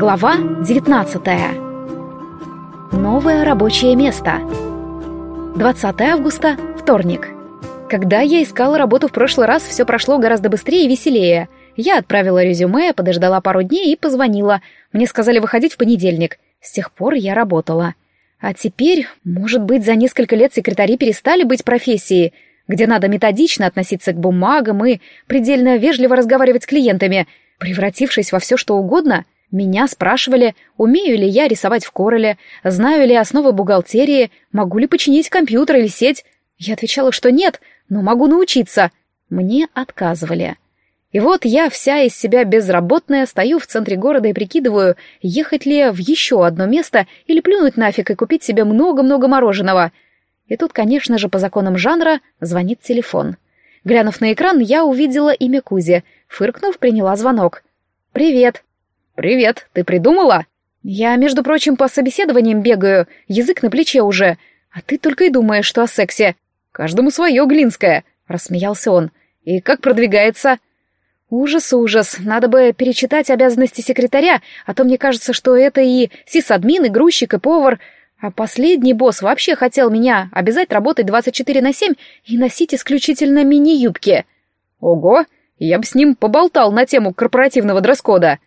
Глава 19. Новое рабочее место. 20 августа, вторник. Когда я искала работу в прошлый раз, все прошло гораздо быстрее и веселее. Я отправила резюме, подождала пару дней и позвонила. Мне сказали выходить в понедельник. С тех пор я работала. А теперь, может быть, за несколько лет секретари перестали быть профессией, где надо методично относиться к бумагам и предельно вежливо разговаривать с клиентами, превратившись во все что угодно — меня спрашивали, умею ли я рисовать в Кореле, знаю ли основы бухгалтерии, могу ли починить компьютер или сеть. Я отвечала, что нет, но могу научиться. Мне отказывали. И вот я вся из себя безработная стою в центре города и прикидываю, ехать ли в еще одно место или плюнуть нафиг и купить себе много-много мороженого. И тут, конечно же, по законам жанра звонит телефон. Глянув на экран, я увидела имя Кузи. Фыркнув, приняла звонок. «Привет», «Привет, ты придумала?» «Я, между прочим, по собеседованиям бегаю, язык на плече уже, а ты только и думаешь, что о сексе. Каждому свое, Глинское», — рассмеялся он. «И как продвигается?» «Ужас, ужас. Надо бы перечитать обязанности секретаря, а то мне кажется, что это и сисадмин, и грузчик, и повар. А последний босс вообще хотел меня обязать работать 24 на 7 и носить исключительно мини-юбки». «Ого, я бы с ним поболтал на тему корпоративного дресс-кода».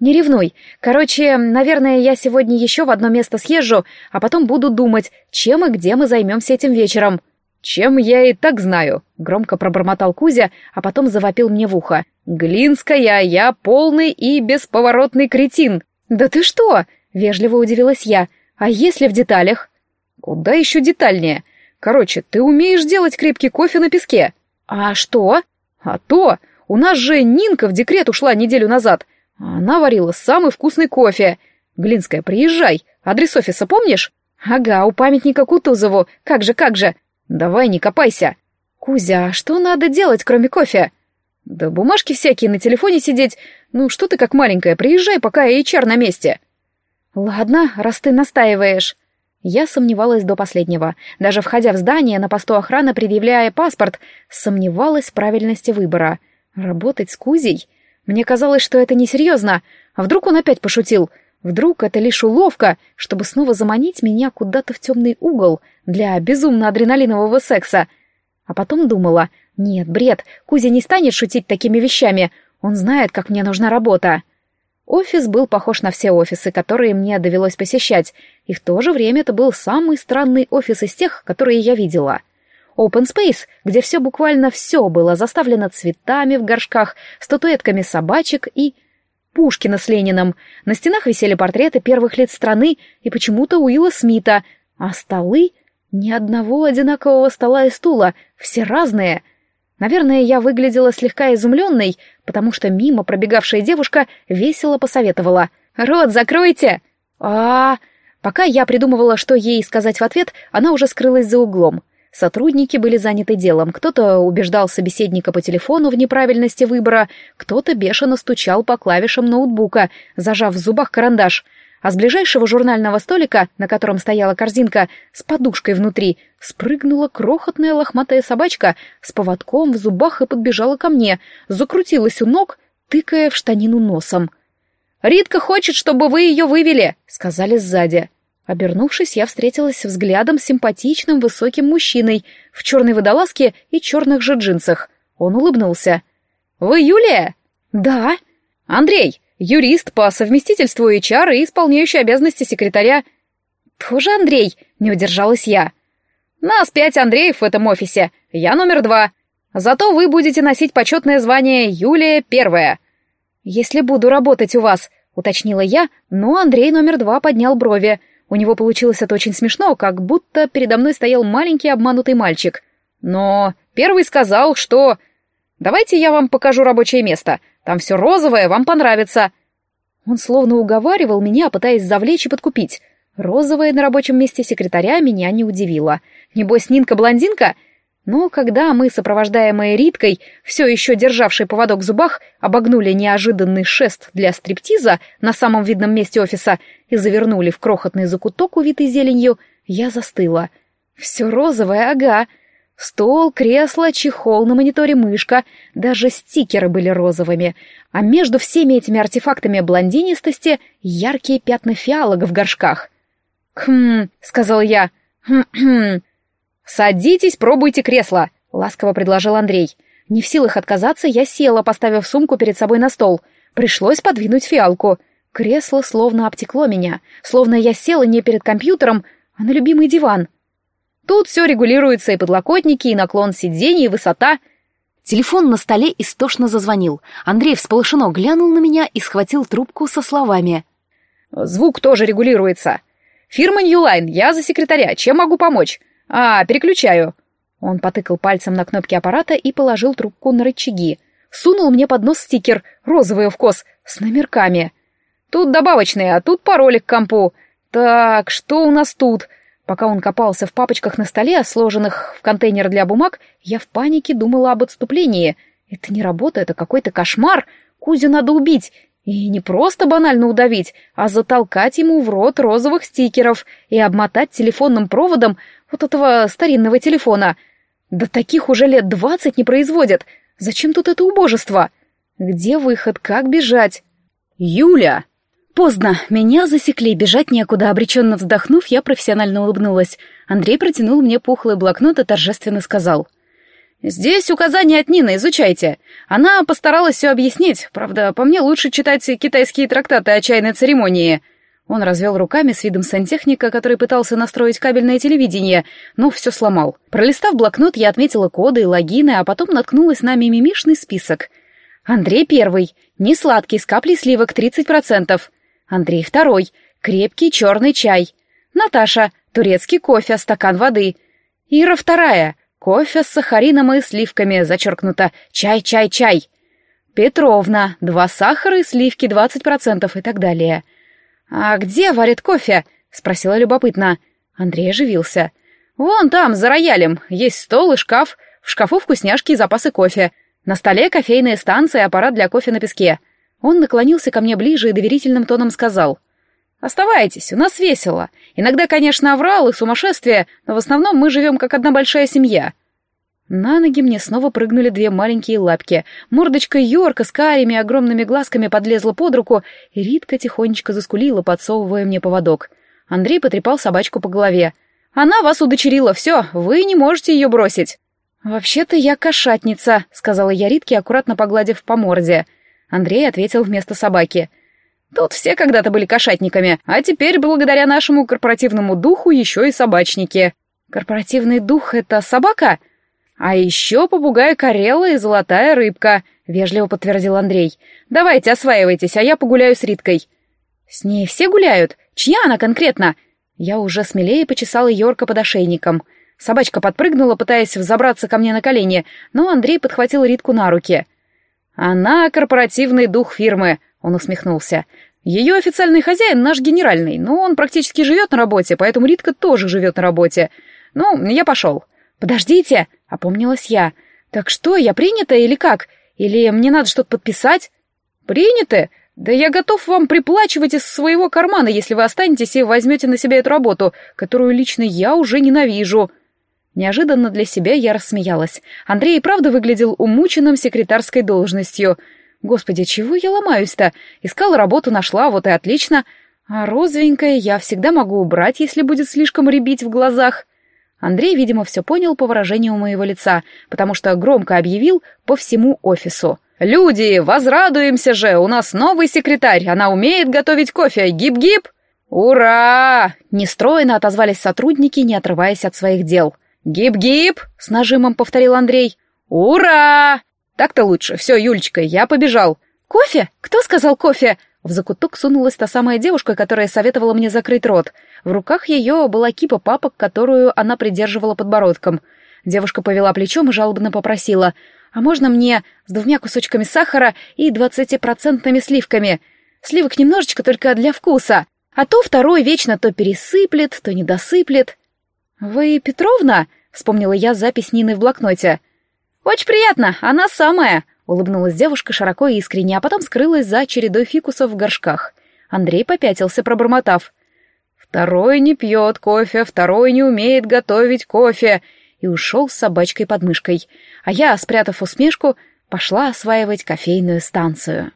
«Не ревнуй. Короче, наверное, я сегодня еще в одно место съезжу, а потом буду думать, чем и где мы займемся этим вечером». «Чем я и так знаю», — громко пробормотал Кузя, а потом завопил мне в ухо. «Глинская, я полный и бесповоротный кретин». «Да ты что?» — вежливо удивилась я. «А если в деталях?» «Куда еще детальнее? Короче, ты умеешь делать крепкий кофе на песке». «А что?» «А то! У нас же Нинка в декрет ушла неделю назад. Она варила самый вкусный кофе. Глинская, приезжай. Адрес офиса помнишь? Ага, у памятника Кутузову. Как же, как же. Давай, не копайся. Кузя, а что надо делать, кроме кофе? Да бумажки всякие на телефоне сидеть. Ну, что ты как маленькая, приезжай, пока HR на месте. Ладно, раз ты настаиваешь. Я сомневалась до последнего. Даже входя в здание, на посту охраны, предъявляя паспорт, сомневалась в правильности выбора. Работать с Кузей? Мне казалось, что это несерьезно. А вдруг он опять пошутил? Вдруг это лишь уловка, чтобы снова заманить меня куда-то в темный угол для безумно адреналинового секса? А потом думала, нет, бред, Кузя не станет шутить такими вещами. Он знает, как мне нужна работа. Офис был похож на все офисы, которые мне довелось посещать, и в то же время это был самый странный офис из тех, которые я видела — Open Space, где все буквально все было заставлено цветами в горшках, статуэтками собачек и... Пушкина с Лениным. На стенах висели портреты первых лет страны и почему-то Уилла Смита, а столы... Ни одного одинакового стола и стула, все разные. Наверное, я выглядела слегка изумленной, потому что мимо пробегавшая девушка весело посоветовала. «Рот закройте!» а, -а, -а Пока я придумывала, что ей сказать в ответ, она уже скрылась за углом — Сотрудники были заняты делом. Кто-то убеждал собеседника по телефону в неправильности выбора, кто-то бешено стучал по клавишам ноутбука, зажав в зубах карандаш. А с ближайшего журнального столика, на котором стояла корзинка с подушкой внутри, спрыгнула крохотная лохматая собачка с поводком в зубах и подбежала ко мне, закрутилась у ног, тыкая в штанину носом. «Ритка хочет, чтобы вы ее вывели», — сказали сзади. Обернувшись, я встретилась взглядом с симпатичным высоким мужчиной в черной водолазке и черных же джинсах. Он улыбнулся. «Вы Юлия?» «Да». «Андрей, юрист по совместительству HR и исполняющий обязанности секретаря». «Тоже Андрей?» — не удержалась я. «Нас пять Андреев в этом офисе. Я номер два. Зато вы будете носить почетное звание Юлия Первая». «Если буду работать у вас», — уточнила я, но Андрей номер два поднял брови — у него получилось это очень смешно, как будто передо мной стоял маленький обманутый мальчик. Но первый сказал, что... «Давайте я вам покажу рабочее место. Там все розовое, вам понравится». Он словно уговаривал меня, пытаясь завлечь и подкупить. Розовое на рабочем месте секретаря меня не удивило. Небось, Нинка-блондинка? Но когда мы, сопровождаемые Риткой, все еще державшей поводок в зубах, обогнули неожиданный шест для стриптиза на самом видном месте офиса и завернули в крохотный закуток, увитый зеленью, я застыла. Все розовое, ага. Стол, кресло, чехол на мониторе мышка, даже стикеры были розовыми, а между всеми этими артефактами блондинистости яркие пятна фиалок в горшках. «Хм», — сказал я, «хм-хм». «Садитесь, пробуйте кресло», — ласково предложил Андрей. Не в силах отказаться, я села, поставив сумку перед собой на стол. Пришлось подвинуть фиалку. Кресло словно обтекло меня, словно я села не перед компьютером, а на любимый диван. Тут все регулируется, и подлокотники, и наклон сидений, и высота. Телефон на столе истошно зазвонил. Андрей всполошено глянул на меня и схватил трубку со словами. «Звук тоже регулируется. Фирма Ньюлайн, я за секретаря, чем могу помочь? А, переключаю». Он потыкал пальцем на кнопки аппарата и положил трубку на рычаги. Сунул мне под нос стикер, розовый вкус, с номерками. «Тут добавочные, а тут паролик к компу. Так, что у нас тут?» Пока он копался в папочках на столе, сложенных в контейнер для бумаг, я в панике думала об отступлении. Это не работа, это какой-то кошмар. Кузю надо убить. И не просто банально удавить, а затолкать ему в рот розовых стикеров и обмотать телефонным проводом вот этого старинного телефона. Да таких уже лет двадцать не производят. Зачем тут это убожество? Где выход, как бежать? «Юля!» Поздно, меня засекли, бежать некуда, обреченно вздохнув, я профессионально улыбнулась. Андрей протянул мне пухлый блокнот и торжественно сказал. «Здесь указания от Нины, изучайте. Она постаралась все объяснить, правда, по мне лучше читать китайские трактаты о чайной церемонии». Он развел руками с видом сантехника, который пытался настроить кабельное телевидение, но все сломал. Пролистав блокнот, я отметила коды и логины, а потом наткнулась на мимимишный список. Андрей первый. Несладкий, с каплей сливок 30%. Андрей второй. Крепкий черный чай. Наташа. Турецкий кофе, стакан воды. Ира вторая. Кофе с сахарином и сливками, зачеркнуто. Чай, чай, чай. Петровна. Два сахара и сливки 20% и так далее. «А где варит кофе?» — спросила любопытно. Андрей оживился. «Вон там, за роялем, есть стол и шкаф. В шкафу вкусняшки и запасы кофе. На столе кофейная станция и аппарат для кофе на песке. Он наклонился ко мне ближе и доверительным тоном сказал. «Оставайтесь, у нас весело. Иногда, конечно, оврал и сумасшествие, но в основном мы живем как одна большая семья». На ноги мне снова прыгнули две маленькие лапки. Мордочка Йорка с карими огромными глазками подлезла под руку, и Ритка тихонечко заскулила, подсовывая мне поводок. Андрей потрепал собачку по голове. «Она вас удочерила, все, вы не можете ее бросить». «Вообще-то я кошатница», — сказала я Ритке, аккуратно погладив по морде. Андрей ответил вместо собаки. Тут все когда-то были кошатниками, а теперь, благодаря нашему корпоративному духу, еще и собачники. Корпоративный дух — это собака? А еще попугай Карелла и золотая рыбка, — вежливо подтвердил Андрей. Давайте осваивайтесь, а я погуляю с Риткой. С ней все гуляют? Чья она конкретно? Я уже смелее почесала Йорка под ошейником. Собачка подпрыгнула, пытаясь взобраться ко мне на колени, но Андрей подхватил Ритку на руки. «Она корпоративный дух фирмы», — он усмехнулся. «Ее официальный хозяин наш генеральный, но он практически живет на работе, поэтому Ритка тоже живет на работе. Ну, я пошел». «Подождите», — опомнилась я. «Так что, я принята или как? Или мне надо что-то подписать?» «Приняты? Да я готов вам приплачивать из своего кармана, если вы останетесь и возьмете на себя эту работу, которую лично я уже ненавижу». Неожиданно для себя я рассмеялась. Андрей и правда выглядел умученным секретарской должностью. Господи, чего я ломаюсь-то? Искала работу, нашла, вот и отлично. А розовенькое я всегда могу убрать, если будет слишком рябить в глазах. Андрей, видимо, все понял по выражению моего лица, потому что громко объявил по всему офису. «Люди, возрадуемся же! У нас новый секретарь! Она умеет готовить кофе! Гип-гип!» «Ура!» — нестроенно отозвались сотрудники, не отрываясь от своих дел. «Гип-гип!» — с нажимом повторил Андрей. «Ура!» «Так-то лучше. Все, Юлечка, я побежал». «Кофе? Кто сказал кофе?» В закуток сунулась та самая девушка, которая советовала мне закрыть рот. В руках ее была кипа папок, которую она придерживала подбородком. Девушка повела плечом и жалобно попросила. «А можно мне с двумя кусочками сахара и двадцатипроцентными сливками? Сливок немножечко, только для вкуса. А то второй вечно то пересыплет, то недосыплет». «Вы Петровна?» — вспомнила я запись Нины в блокноте. «Очень приятно, она самая!» — улыбнулась девушка широко и искренне, а потом скрылась за чередой фикусов в горшках. Андрей попятился, пробормотав. «Второй не пьет кофе, второй не умеет готовить кофе, и ушел с собачкой под мышкой, а я, спрятав усмешку, пошла осваивать кофейную станцию.